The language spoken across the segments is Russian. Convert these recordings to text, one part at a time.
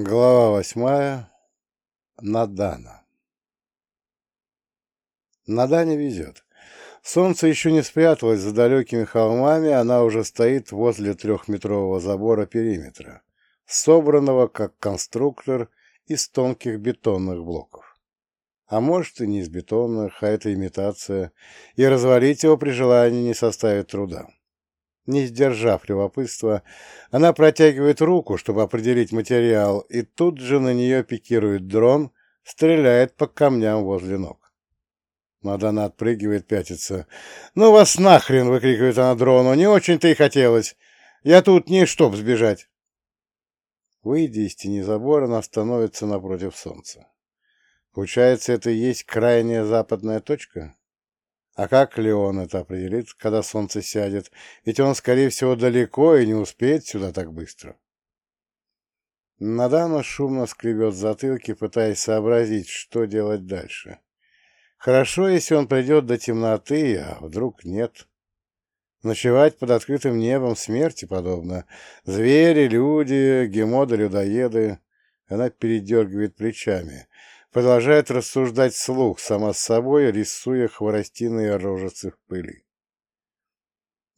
Глава восьмая. Надана. Надане везет. Солнце еще не спряталось за далекими холмами, она уже стоит возле трехметрового забора периметра, собранного как конструктор из тонких бетонных блоков. А может и не из бетонных, а это имитация, и развалить его при желании не составит труда. Не сдержав любопытства, она протягивает руку, чтобы определить материал, и тут же на нее пикирует дрон, стреляет по камням возле ног. Мадана отпрыгивает, пятится. «Ну вас нахрен!» — выкрикивает она дрону. «Не очень-то и хотелось. Я тут не чтоб сбежать». Выйдя из тени забора, она становится напротив солнца. Получается, это и есть крайняя западная точка? А как Леон это определит, когда солнце сядет? Ведь он, скорее всего, далеко и не успеет сюда так быстро. Надана шумно скребет затылки, пытаясь сообразить, что делать дальше. Хорошо, если он придет до темноты, а вдруг нет. Ночевать под открытым небом смерти подобно. Звери, люди, гемоды-людоеды. Она передергивает плечами продолжает рассуждать вслух, сама с собой, рисуя хворостиные рожицы в пыли.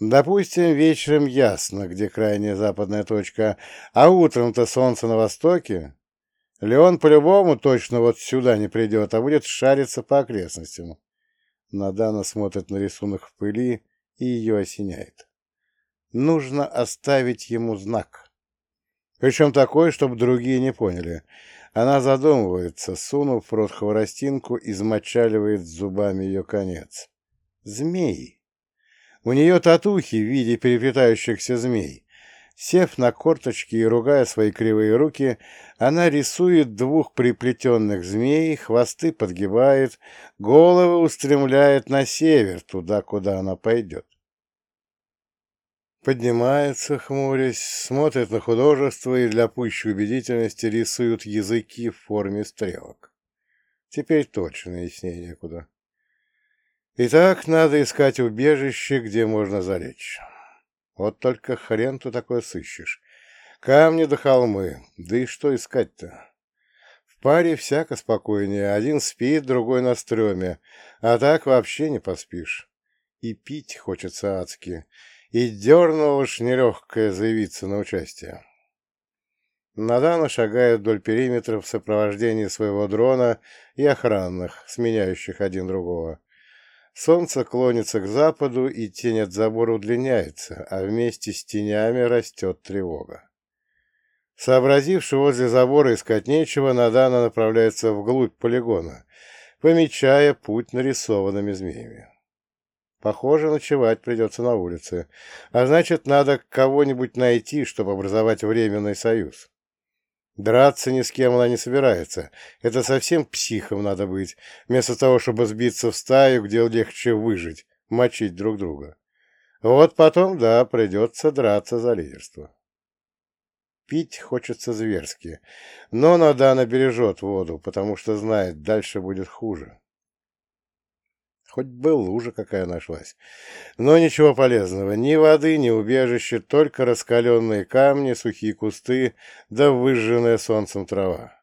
Допустим, вечером ясно, где крайняя западная точка, а утром-то солнце на востоке. Леон по-любому точно вот сюда не придет, а будет шариться по окрестностям. Надана смотрит на рисунок в пыли и ее осеняет. Нужно оставить ему знак. Причем такой, чтобы другие не поняли. Она задумывается, сунув в рот хворостинку, измочаливает зубами ее конец. Змеи. У нее татухи в виде переплетающихся змей. Сев на корточки и ругая свои кривые руки, она рисует двух приплетенных змей, хвосты подгибает, головы устремляет на север, туда, куда она пойдет. Поднимается, хмурясь, смотрит на художество и для пущей убедительности рисуют языки в форме стрелок. Теперь точно яснее некуда. Итак, надо искать убежище, где можно залечь. Вот только хрен ты такое сыщешь. Камни да холмы, да и что искать-то? В паре всяко спокойнее, один спит, другой на стреме, а так вообще не поспишь. И пить хочется адски, и дернула нелегкая заявиться на участие. Надана шагает вдоль периметра в сопровождении своего дрона и охранных, сменяющих один другого. Солнце клонится к западу, и тень от забора удлиняется, а вместе с тенями растет тревога. Сообразивши возле забора искать нечего, Надана направляется вглубь полигона, помечая путь нарисованными змеями. Похоже, ночевать придется на улице. А значит, надо кого-нибудь найти, чтобы образовать временный союз. Драться ни с кем она не собирается. Это совсем психом надо быть, вместо того, чтобы сбиться в стаю, где легче выжить, мочить друг друга. Вот потом, да, придется драться за лидерство. Пить хочется зверски, но Надана бережет воду, потому что знает, дальше будет хуже. Хоть бы лужа какая нашлась. Но ничего полезного. Ни воды, ни убежища, только раскаленные камни, сухие кусты, да выжженная солнцем трава.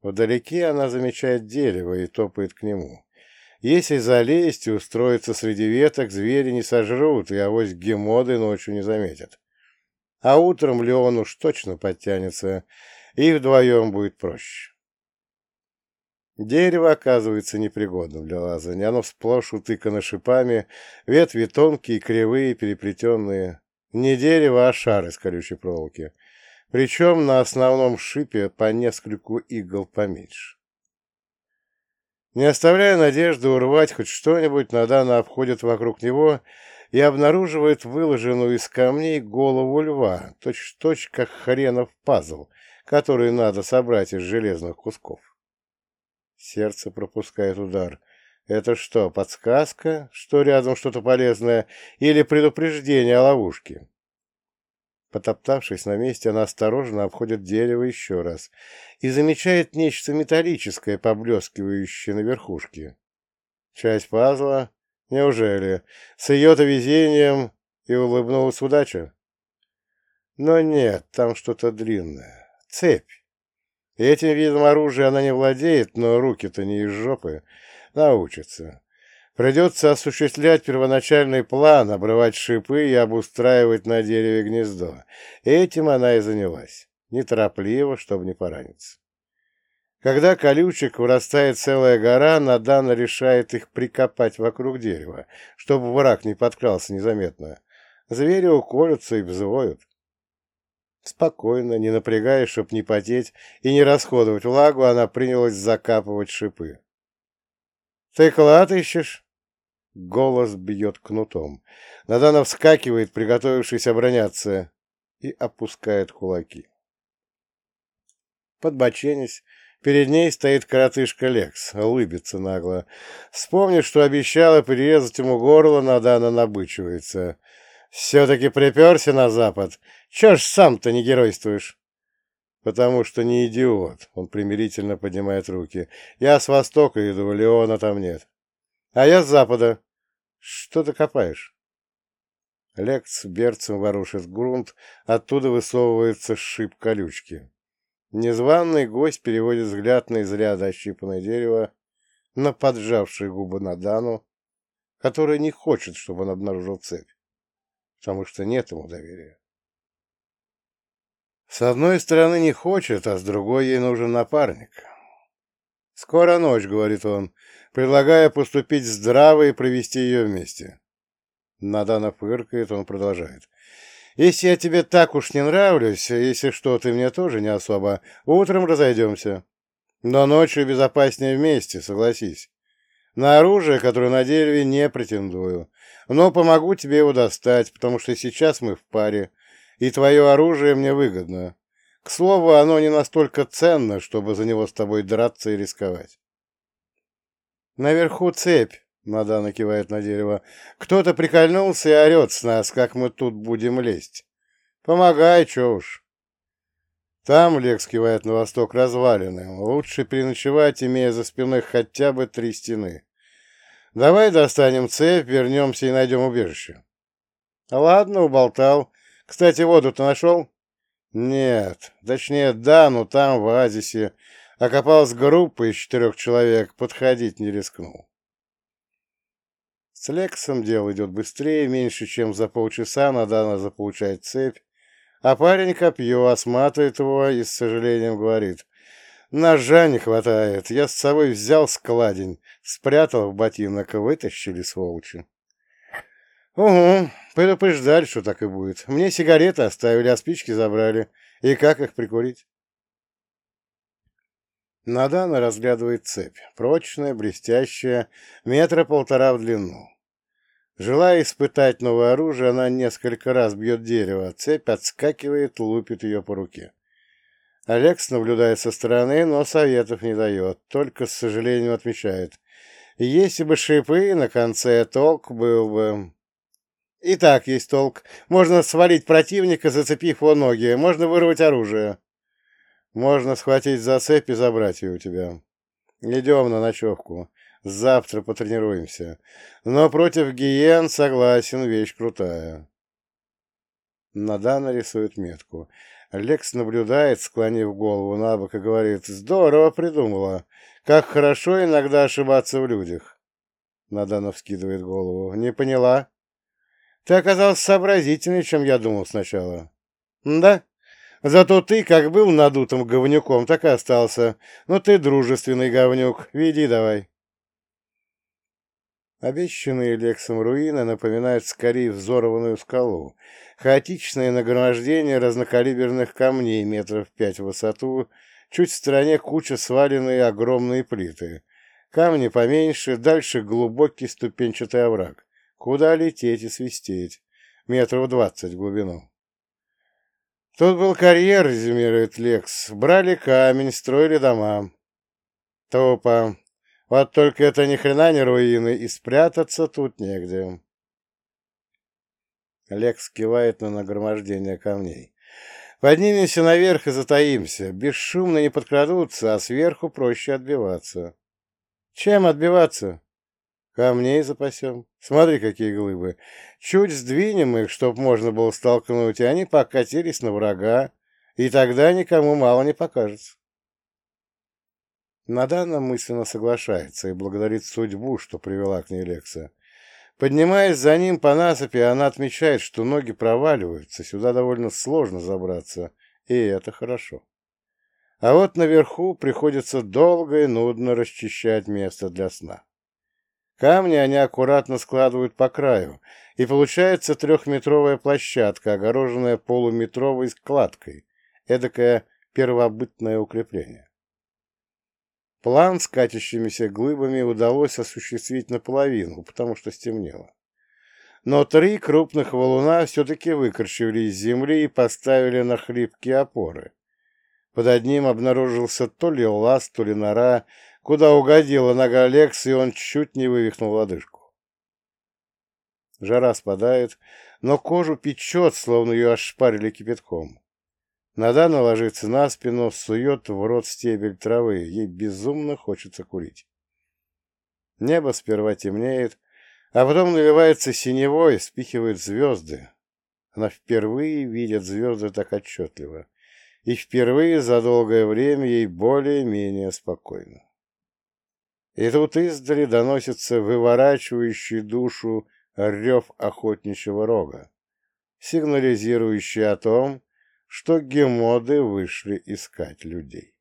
Вдалеке она замечает дерево и топает к нему. Если залезть и устроиться среди веток, звери не сожрут, и авось гемоды ночью не заметят. А утром Леон уж точно подтянется, и вдвоем будет проще. Дерево оказывается непригодным для лазания. Оно сплошь утыкано шипами, ветви тонкие, кривые, переплетенные. Не дерево, а шар из колючей проволоки. Причем на основном шипе по нескольку игл поменьше. Не оставляя надежды урвать хоть что-нибудь, Надана обходит вокруг него и обнаруживает выложенную из камней голову льва, точь-в-точь, -точь, как хренов пазл, который надо собрать из железных кусков. Сердце пропускает удар. Это что, подсказка, что рядом что-то полезное, или предупреждение о ловушке? Потоптавшись на месте, она осторожно обходит дерево еще раз и замечает нечто металлическое, поблескивающее на верхушке. Часть пазла? Неужели? С ее-то везением и улыбнулась удача? Но нет, там что-то длинное. Цепь. Этим видом оружия она не владеет, но руки-то не из жопы. Научится. Придется осуществлять первоначальный план, обрывать шипы и обустраивать на дереве гнездо. Этим она и занялась. Неторопливо, чтобы не пораниться. Когда колючек вырастает целая гора, Надана решает их прикопать вокруг дерева, чтобы враг не подкрался незаметно. Звери уколются и взвоют. Спокойно, не напрягаясь, чтоб не потеть и не расходовать влагу, она принялась закапывать шипы. — Ты клад ищешь? Голос бьет кнутом. Надана вскакивает, приготовившись обороняться, и опускает кулаки. Подбоченясь, перед ней стоит коротышка Лекс, улыбится нагло. Вспомнив, что обещала перерезать ему горло, Надана набычивается. «Все-таки приперся на запад. Чего ж сам-то не геройствуешь?» «Потому что не идиот», — он примирительно поднимает руки. «Я с востока иду, Леона там нет». «А я с запада». «Что ты копаешь?» Лекс берцем ворушит грунт, оттуда высовывается шип колючки. Незваный гость переводит взгляд на изряда ощипанное дерево, на поджавшие губы Надану, который не хочет, чтобы он обнаружил цепь, потому что нет ему доверия. С одной стороны не хочет, а с другой ей нужен напарник. «Скоро ночь», — говорит он, предлагая поступить здраво и провести ее вместе. Надана фыркает, он продолжает. Если я тебе так уж не нравлюсь, если что, ты мне тоже не особо, утром разойдемся. Но ночью безопаснее вместе, согласись. На оружие, которое на дереве, не претендую. Но помогу тебе его достать, потому что сейчас мы в паре, и твое оружие мне выгодно. К слову, оно не настолько ценно, чтобы за него с тобой драться и рисковать. Наверху цепь, Надана кивает на дерево. Кто-то прикольнулся и орет с нас, как мы тут будем лезть. Помогай, чё уж. Там, Лекс кивает на восток, развалины. Лучше переночевать, имея за спиной хотя бы три стены. Давай достанем цепь, вернемся и найдем убежище. Ладно, уболтал. Кстати, воду-то нашел? Нет. Точнее, да, но там, в оазисе, окопалась группа из четырех человек, подходить не рискнул. С Лексом дело идет быстрее, меньше, чем за полчаса Надана заполучает цепь, а парень копье осматривает его и с сожалением говорит. Ножа не хватает, я с собой взял складень, спрятал в ботинок, вытащили сволочи. Угу, предупреждали, что так и будет. Мне сигареты оставили, а спички забрали. И как их прикурить? Надана разглядывает цепь. Прочная, блестящая, метра полтора в длину. Желая испытать новое оружие, она несколько раз бьет дерево, цепь отскакивает, лупит ее по руке. Алекс наблюдает со стороны, но советов не дает, только с сожалением отмечает. Если бы шипы на конце, толк был бы... И так есть толк. Можно свалить противника, зацепив его ноги, можно вырвать оружие. Можно схватить за цепь и забрать ее у тебя. Идем на ночевку. Завтра потренируемся. Но против гиен, согласен, вещь крутая. Надана рисует метку. Лекс наблюдает, склонив голову на бок, и говорит, «Здорово придумала. Как хорошо иногда ошибаться в людях». Надана вскидывает голову. «Не поняла?» «Ты оказался сообразительнее, чем я думал сначала». «Да? Зато ты, как был надутым говнюком, так и остался. Но ты дружественный говнюк. Веди давай». Обещанные Лексом руины напоминают скорее взорванную скалу. Хаотичное нагромождение разнокалиберных камней метров пять в высоту, чуть в стороне куча сваленные огромные плиты. Камни поменьше, дальше глубокий ступенчатый овраг. Куда лететь и свистеть? Метров двадцать в глубину. Тут был карьер, резюмирует Лекс. Брали камень, строили дома. Тупо. Вот только это ни хрена не руины, и спрятаться тут негде. Лекс кивает на нагромождение камней. Поднимемся наверх и затаимся. Бесшумно не подкрадутся, а сверху проще отбиваться. Чем отбиваться? Камней запасем. Смотри, какие глыбы. Чуть сдвинем их, чтоб можно было столкнуть, и они покатились на врага, и тогда никому мало не покажется. Надана мысленно соглашается и благодарит судьбу, что привела к ней Лекса. Поднимаясь за ним по насыпи, она отмечает, что ноги проваливаются, сюда довольно сложно забраться, и это хорошо. А вот наверху приходится долго и нудно расчищать место для сна. Камни они аккуратно складывают по краю, и получается трехметровая площадка, огороженная полуметровой складкой, эдакое первобытное укрепление. План с катящимися глыбами удалось осуществить наполовину, потому что стемнело. Но три крупных валуна все-таки выкорчевали из земли и поставили на хлипкие опоры. Под одним обнаружился то ли лаз, то ли нора, куда угодила нога Лекса, и он чуть не вывихнул лодыжку. Жара спадает, но кожу печет, словно ее ошпарили кипятком. Надана ложится на спину, сует в рот стебель травы. Ей безумно хочется курить. Небо сперва темнеет, а потом наливается синевой, спихивает звезды. Она впервые видит звезды так отчетливо. И впервые за долгое время ей более-менее спокойно. И тут издали доносится выворачивающий душу рев охотничьего рога, сигнализирующий о том, что гемоды вышли искать людей.